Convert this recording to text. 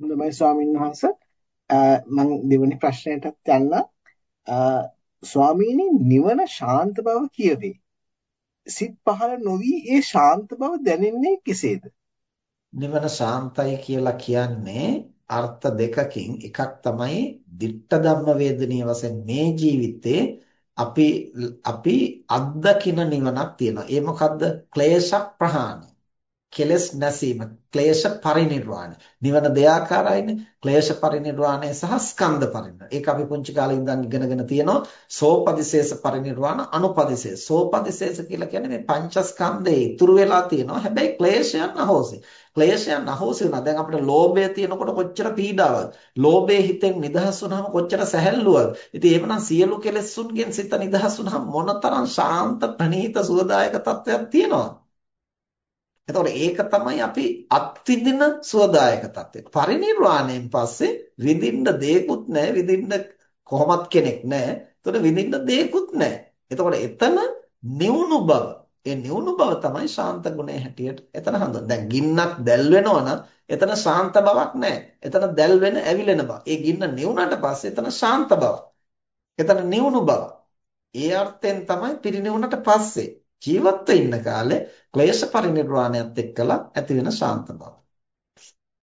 හොඳයි ස්වාමීන් වහන්සේ මම දෙවෙනි ප්‍රශ්නයටත් යන්න ස්වාමීනි නිවන ශාන්ත බව කියවේ. සිත් පහළ නොවි ඒ ශාන්ත බව දැනෙන්නේ කෙසේද? නිවන ශාන්තයි කියලා කියන්නේ අර්ථ දෙකකින් එකක් තමයි ditta ධම්ම වේදනීය වශයෙන් මේ ජීවිතේ අපි අපි අත්දකින නිවනක් තියෙනවා. ඒ මොකද්ද? ක්ලේශ ප්‍රහාණය. කෙලස් නැසීම ක්ලේශ පරිනිර්වාණය නිවන දෙආකාරයිනේ ක්ලේශ පරිනිර්වාණය සහ ස්කන්ධ පරිනිර්වාණය ඒක අපි පුංචි කාලේ ඉඳන් ඉගෙනගෙන තියෙනවා. සෝපදිශේෂ පරිනිර්වාණ අනුපදිශේෂ. සෝපදිශේෂ කියලා කියන්නේ මේ පංචස්කන්ධේ ඉතුරු වෙලා තියෙනවා. හැබැයි ක්ලේශයන් අහෝසි. ක්ලේශයන් අහෝසි වුණා. දැන් අපිට ලෝභය තියෙනකොට කොච්චර පීඩාවක්ද ලෝභයේ හිතෙන් නිදහස් වුණාම කොච්චර සැහැල්ලුවක්ද ඉතින් එහෙමනම් සියලු කෙලෙසුන්ගෙන් සිත නිදහස් වුණාම මොනතරම් ශාන්ත ප්‍රණීත සුවදායක තත්වයක් තියෙනවද? එතකොට ඒක තමයි අපි අත්විඳින සුවදායක తත්වය. පරිණිරවාණයෙන් පස්සේ විඳින්න දෙයක්වත් නැහැ, විඳින්න කොහොමත් කෙනෙක් නැහැ. එතකොට විඳින්න දෙයක්වත් නැහැ. එතකොට එතන නිවුණු බව. ඒ නිවුණු බව තමයි ශාන්ත ගුණය හැටියට එතන හඳුන්වන්නේ. දැන් ගින්නක් දැල් වෙනවා එතන ශාන්ත බවක් නැහැ. එතන දැල් වෙන ඇවිලෙන බව. ඒ ගින්න නිවුණට පස්සේ එතන ශාන්ත බව. එතන නිවුණු බව. ඒ අර්ථයෙන් තමයි පිරිනිවුණට පස්සේ ජීවත්ව ඉන්න කාලේ ක්ලේශ පරිනිර්වාණයත් එක්කලා ඇති වෙන ශාන්ත බව.